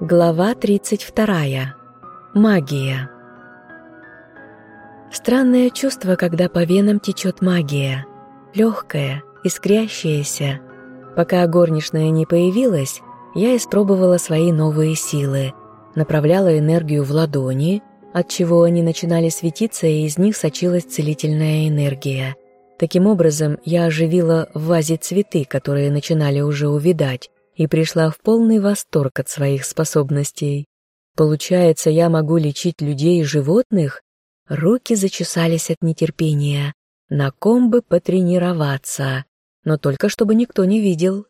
Глава 32. Магия. Странное чувство, когда по венам течет магия. Легкая, искрящаяся. Пока горничная не появилась, я испробовала свои новые силы. Направляла энергию в ладони, отчего они начинали светиться, и из них сочилась целительная энергия. Таким образом, я оживила в вазе цветы, которые начинали уже увидать, и пришла в полный восторг от своих способностей. Получается, я могу лечить людей и животных? Руки зачесались от нетерпения. На ком бы потренироваться, но только чтобы никто не видел.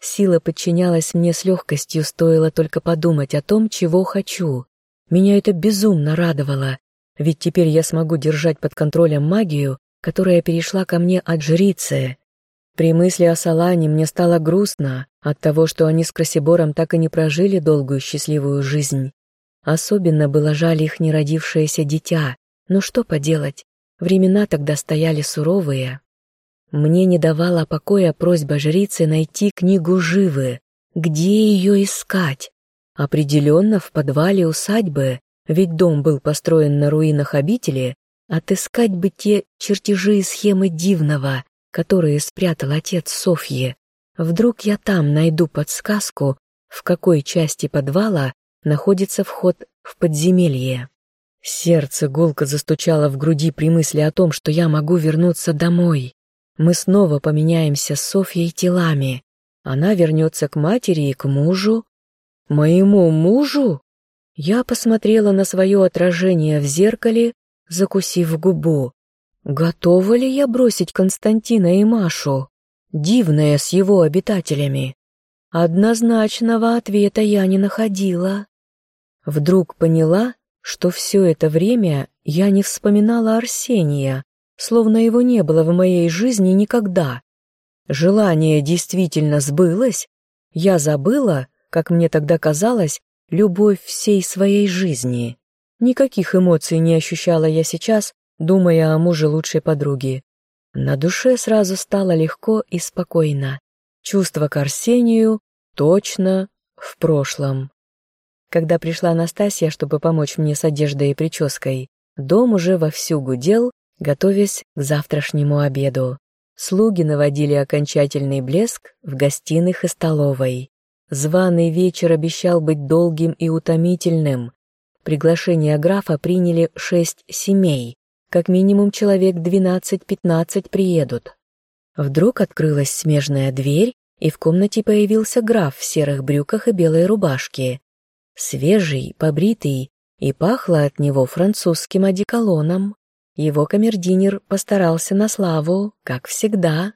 Сила подчинялась мне с легкостью, стоило только подумать о том, чего хочу. Меня это безумно радовало, ведь теперь я смогу держать под контролем магию, которая перешла ко мне от жрицы. При мысли о Салане мне стало грустно от того, что они с Красибором так и не прожили долгую счастливую жизнь. Особенно было жаль их неродившееся дитя, но что поделать, времена тогда стояли суровые. Мне не давала покоя просьба жрицы найти книгу Живы. Где ее искать? Определенно в подвале усадьбы, ведь дом был построен на руинах обители, отыскать бы те чертежи и схемы дивного, которые спрятал отец Софьи. Вдруг я там найду подсказку, в какой части подвала находится вход в подземелье. Сердце гулко застучало в груди при мысли о том, что я могу вернуться домой. Мы снова поменяемся с Софьей телами. Она вернется к матери и к мужу. Моему мужу? Я посмотрела на свое отражение в зеркале, закусив губу. Готова ли я бросить Константина и Машу? Дивное с его обитателями. Однозначного ответа я не находила. Вдруг поняла, что все это время я не вспоминала Арсения, словно его не было в моей жизни никогда. Желание действительно сбылось, я забыла, как мне тогда казалось, любовь всей своей жизни. Никаких эмоций не ощущала я сейчас, думая о муже лучшей подруги. На душе сразу стало легко и спокойно. Чувство к Арсению точно в прошлом. Когда пришла Настасья, чтобы помочь мне с одеждой и прической, дом уже вовсю гудел, готовясь к завтрашнему обеду. Слуги наводили окончательный блеск в гостиных и столовой. Званый вечер обещал быть долгим и утомительным. Приглашение графа приняли шесть семей. Как минимум человек двенадцать-пятнадцать приедут. Вдруг открылась смежная дверь, и в комнате появился граф в серых брюках и белой рубашке. Свежий, побритый, и пахло от него французским одеколоном. Его камердинер постарался на славу, как всегда.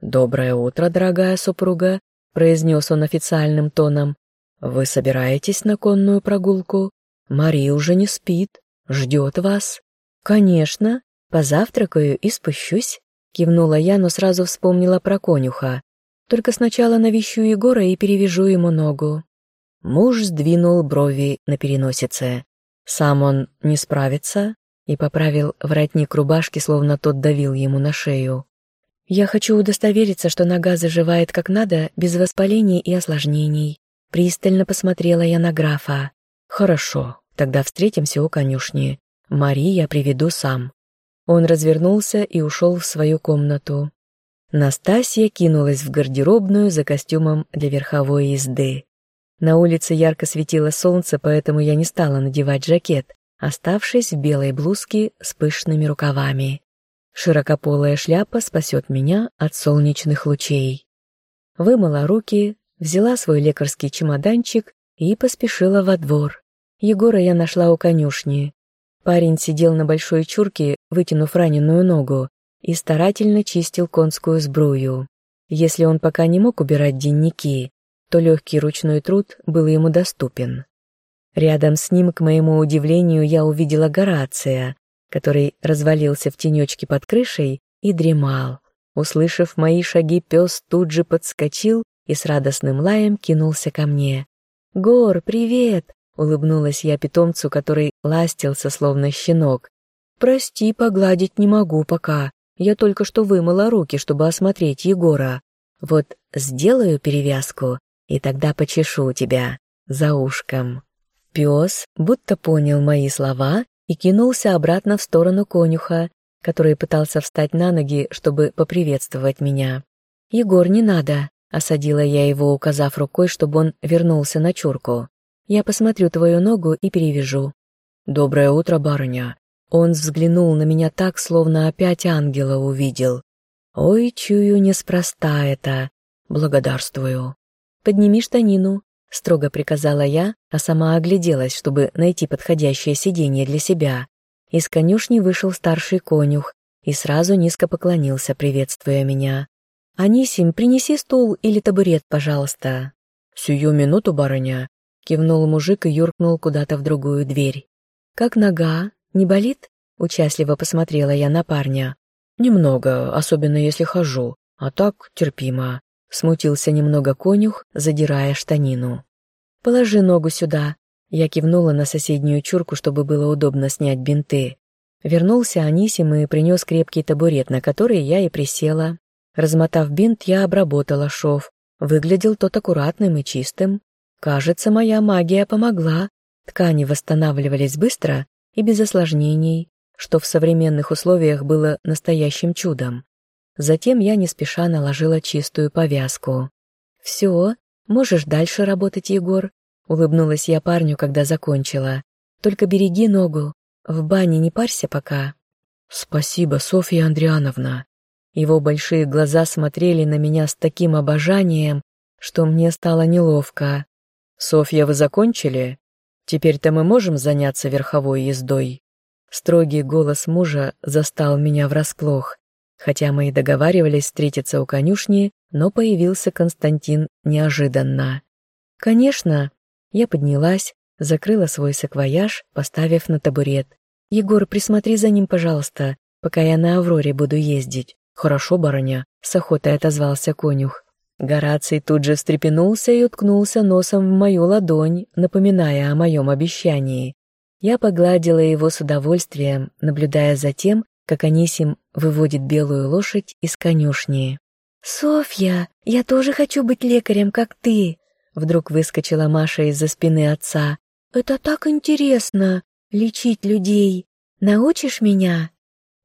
«Доброе утро, дорогая супруга», — произнес он официальным тоном. «Вы собираетесь на конную прогулку? Мари уже не спит, ждет вас». «Конечно, позавтракаю и спущусь», — кивнула я, но сразу вспомнила про конюха. «Только сначала навещу Егора и перевяжу ему ногу». Муж сдвинул брови на переносице. «Сам он не справится?» и поправил воротник рубашки, словно тот давил ему на шею. «Я хочу удостовериться, что нога заживает как надо, без воспалений и осложнений». Пристально посмотрела я на графа. «Хорошо, тогда встретимся у конюшни. Мари я приведу сам». Он развернулся и ушел в свою комнату. Настасья кинулась в гардеробную за костюмом для верховой езды. На улице ярко светило солнце, поэтому я не стала надевать жакет, оставшись в белой блузке с пышными рукавами. Широкополая шляпа спасет меня от солнечных лучей. Вымыла руки, взяла свой лекарский чемоданчик и поспешила во двор. Егора я нашла у конюшни. Парень сидел на большой чурке, вытянув раненую ногу, и старательно чистил конскую сбрую. Если он пока не мог убирать денники, то легкий ручной труд был ему доступен. Рядом с ним, к моему удивлению, я увидела Горация, который развалился в тенечке под крышей и дремал. Услышав мои шаги, пес тут же подскочил и с радостным лаем кинулся ко мне. «Гор, привет!» — улыбнулась я питомцу, который ластился, словно щенок. «Прости, погладить не могу пока. Я только что вымыла руки, чтобы осмотреть Егора. Вот сделаю перевязку, и тогда почешу тебя. за ушком. Пес будто понял мои слова и кинулся обратно в сторону конюха, который пытался встать на ноги, чтобы поприветствовать меня. «Егор, не надо», — осадила я его, указав рукой, чтобы он вернулся на чурку. «Я посмотрю твою ногу и перевяжу». «Доброе утро, барыня». Он взглянул на меня так, словно опять ангела увидел. «Ой, чую, неспроста это. Благодарствую». «Подними штанину», — строго приказала я, а сама огляделась, чтобы найти подходящее сиденье для себя. Из конюшни вышел старший конюх и сразу низко поклонился, приветствуя меня. «Анисим, принеси стул или табурет, пожалуйста». «Сию минуту, барыня», — кивнул мужик и юркнул куда-то в другую дверь. «Как нога? Не болит?» — участливо посмотрела я на парня. «Немного, особенно если хожу, а так терпимо», — смутился немного конюх, задирая штанину. «Положи ногу сюда», я кивнула на соседнюю чурку, чтобы было удобно снять бинты. Вернулся Анисим и принес крепкий табурет, на который я и присела. Размотав бинт, я обработала шов. Выглядел тот аккуратным и чистым. Кажется, моя магия помогла. Ткани восстанавливались быстро и без осложнений, что в современных условиях было настоящим чудом. Затем я не спеша наложила чистую повязку. «Все, можешь дальше работать, Егор. Улыбнулась я парню, когда закончила. «Только береги ногу. В бане не парься пока». «Спасибо, Софья Андриановна». Его большие глаза смотрели на меня с таким обожанием, что мне стало неловко. «Софья, вы закончили? Теперь-то мы можем заняться верховой ездой?» Строгий голос мужа застал меня врасплох. Хотя мы и договаривались встретиться у конюшни, но появился Константин неожиданно. «Конечно», я поднялась, закрыла свой саквояж, поставив на табурет. «Егор, присмотри за ним, пожалуйста, пока я на Авроре буду ездить». «Хорошо, барыня», — с охотой отозвался конюх. Гораций тут же встрепенулся и уткнулся носом в мою ладонь, напоминая о моем обещании. Я погладила его с удовольствием, наблюдая за тем, как Анисим выводит белую лошадь из конюшни. «Софья, я тоже хочу быть лекарем, как ты!» Вдруг выскочила Маша из-за спины отца. «Это так интересно! Лечить людей! Научишь меня?»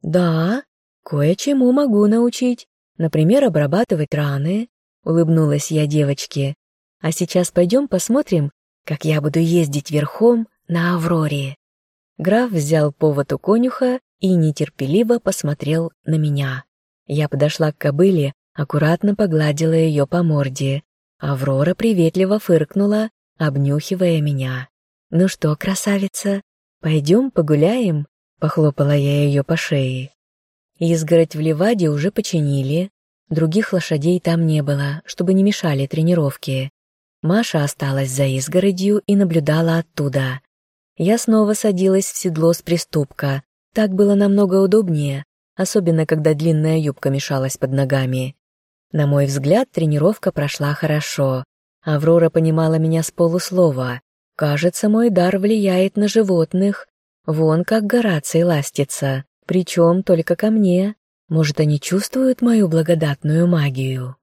«Да, кое-чему могу научить. Например, обрабатывать раны», — улыбнулась я девочке. «А сейчас пойдем посмотрим, как я буду ездить верхом на Авроре». Граф взял повод у конюха и нетерпеливо посмотрел на меня. Я подошла к кобыле, аккуратно погладила ее по морде. Аврора приветливо фыркнула, обнюхивая меня. «Ну что, красавица, пойдем погуляем?» — похлопала я ее по шее. Изгородь в Ливаде уже починили, других лошадей там не было, чтобы не мешали тренировке. Маша осталась за изгородью и наблюдала оттуда. Я снова садилась в седло с приступка. Так было намного удобнее, особенно когда длинная юбка мешалась под ногами. На мой взгляд, тренировка прошла хорошо. Аврора понимала меня с полуслова. Кажется, мой дар влияет на животных. Вон как Гораций ластится. Причем только ко мне. Может, они чувствуют мою благодатную магию?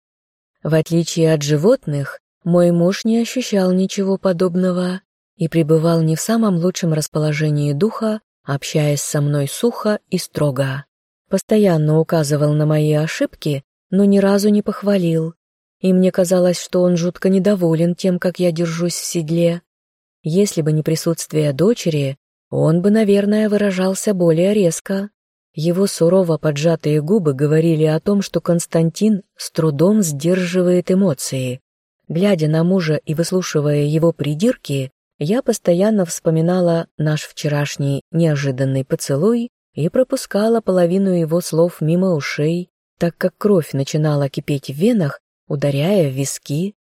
В отличие от животных, мой муж не ощущал ничего подобного и пребывал не в самом лучшем расположении духа, общаясь со мной сухо и строго. Постоянно указывал на мои ошибки но ни разу не похвалил, и мне казалось, что он жутко недоволен тем, как я держусь в седле. Если бы не присутствие дочери, он бы, наверное, выражался более резко. Его сурово поджатые губы говорили о том, что Константин с трудом сдерживает эмоции. Глядя на мужа и выслушивая его придирки, я постоянно вспоминала наш вчерашний неожиданный поцелуй и пропускала половину его слов мимо ушей, так как кровь начинала кипеть в венах, ударяя в виски.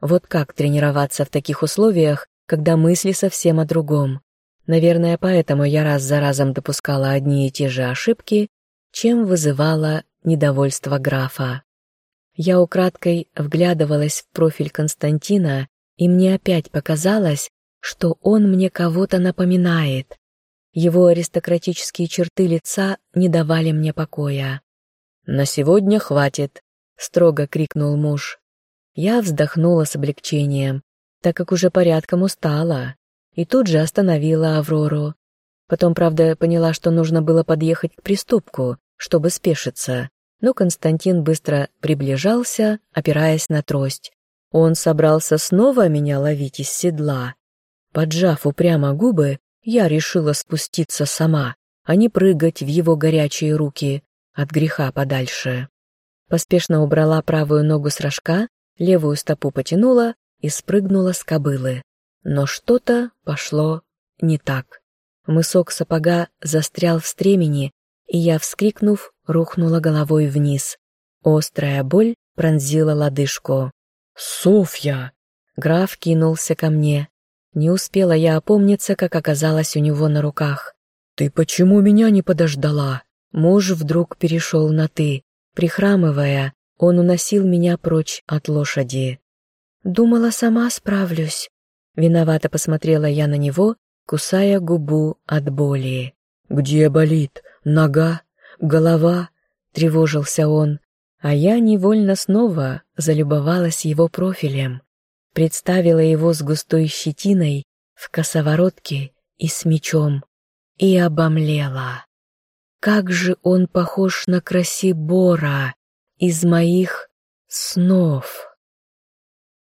Вот как тренироваться в таких условиях, когда мысли совсем о другом? Наверное, поэтому я раз за разом допускала одни и те же ошибки, чем вызывала недовольство графа. Я украдкой вглядывалась в профиль Константина, и мне опять показалось, что он мне кого-то напоминает. Его аристократические черты лица не давали мне покоя. «На сегодня хватит», — строго крикнул муж. Я вздохнула с облегчением. так как уже порядком устала, и тут же остановила Аврору. Потом, правда, поняла, что нужно было подъехать к приступку, чтобы спешиться, но Константин быстро приближался, опираясь на трость. Он собрался снова меня ловить из седла. Поджав упрямо губы, я решила спуститься сама, а не прыгать в его горячие руки от греха подальше. Поспешно убрала правую ногу с рожка, левую стопу потянула и спрыгнула с кобылы. Но что-то пошло не так. Мысок сапога застрял в стремени, и я, вскрикнув, рухнула головой вниз. Острая боль пронзила лодыжку. «Софья!» Граф кинулся ко мне. Не успела я опомниться, как оказалась у него на руках. «Ты почему меня не подождала?» Муж вдруг перешел на «ты». Прихрамывая, он уносил меня прочь от лошади. «Думала, сама справлюсь». Виновато посмотрела я на него, кусая губу от боли. «Где болит? Нога? Голова?» — тревожился он. А я невольно снова залюбовалась его профилем. Представила его с густой щетиной, в косоворотке и с мечом. И обомлела. Как же он похож на Красибора из моих снов.